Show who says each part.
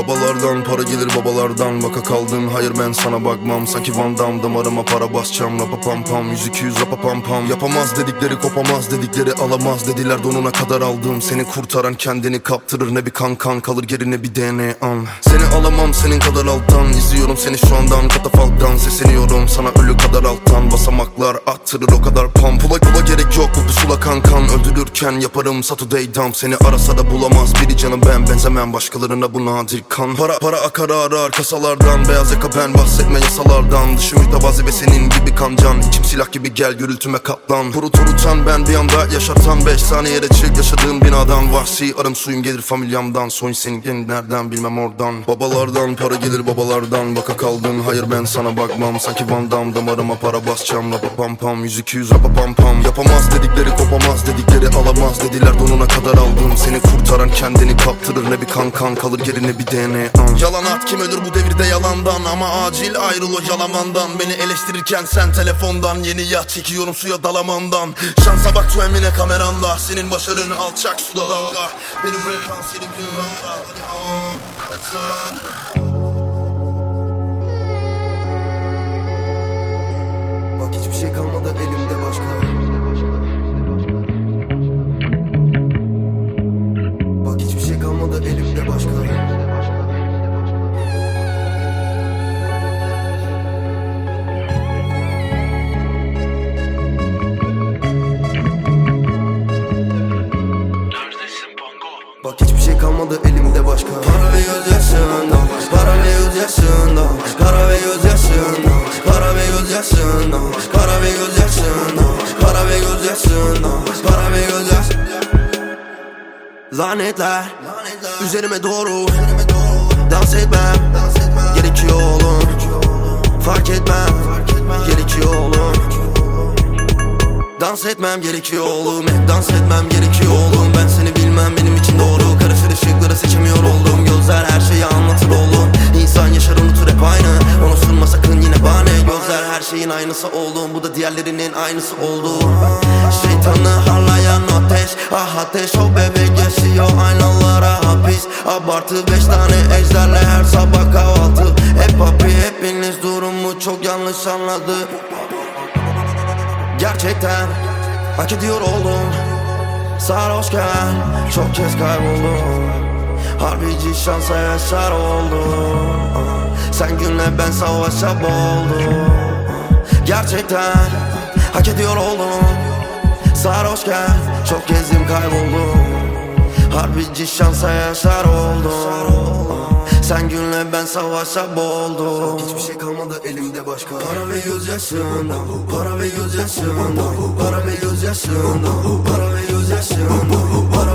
Speaker 1: Babalardan para gelir babalardan Baka kaldın hayır ben sana bakmam. Sanki Van Damme damarıma para basacağım. Rapa pam pam yüz iki yüz rapa pam pam. Yapamaz dedikleri kopamaz dedikleri alamaz dediler. Donuna kadar aldım. Seni kurtaran kendini kaptırır. Ne bir kan kan kalır geri ne bir DNA Seni alamam senin kadar alttan. İzliyorum seni şu andan. Katafalktan Sesleniyorum sana ölü kadar alttan. Basamaklar attırır o kadar pam Pula pula gerek Öldürürken yaparım Saturday dump. Seni arasa da bulamaz. Biri canım ben Benzemem. Başkalarına bu nadir kan. Para para akar arar kasalardan. Beyaz yaka ben bahsetme yasalardan. Dışı mütevazi ve senin gibi kancan. İçim silah gibi gel gürültüme katlan Hurut hurutan ben bir anda yaşartan Beş saniyede çık. Yaşadığım binadan Vahşi arım suyum gelir familyamdan. Soyun senin gelin nereden bilmem oradan. Babalardan para gelir babalardan. Baka kaldın hayır ben sana bakmam. Sanki Van Damme damarıma para basacağım. Rapa pam pam yüz iki yüz rapa pam pam. Yapamaz dedikleri kopamaz dedikleri alamaz dediler Donuna kadar aldım. Seni kurtaran kendini kaptırır Ne bir kan kan kalır geri ne bir DNA Yalan at kim ölür bu devirde yalandan? Ama acil ayrıl o yalamandan. Beni eleştirirken sen telefondan Yeni yat çekiyorum suya dalamandan. Şansa bak tu emine kameranda Senin başarın alçak suda. Dalga Benim refans senin günahında
Speaker 2: gözyaşında Para ve gözyaşında Para ve gözyaşında Para ve gözyaşında Para ve gözyaşında Para ve göz Lanetler Üzerime doğru. Dans etmem Gerekiyor oğlum. Fark etmem Gerekiyor oğlum. Dans etmem gerekiyor oğlum. Dans etmem gerekiyor şeyin aynısı oğlum Bu da diğerlerinin aynısı oldu. Şeytanı harlayan ateş Ah ateş o bebek yaşıyor. Aynalara hapis Abartı beş tane ejderle her sabah kahvaltı. Hep papi hepiniz durumu çok yanlış anladı. Gerçekten hak ediyor oldum. Sarhoşken çok kez kayboldum. Harbici şansa yaşar oldum. Sen günle ben savaşa boğuldum Gerçekten hak ediyor oldum. Sarhoşken çok gezdim kayboldum. Harbici şansa yaşar oldum. Sen günle ben savaşa boğuldum. Hiçbir şey kalmadı elimde başka. Para ve gözyaşında Para ve gözyaşında Para ve gözyaşında Para ve gözyaşında Para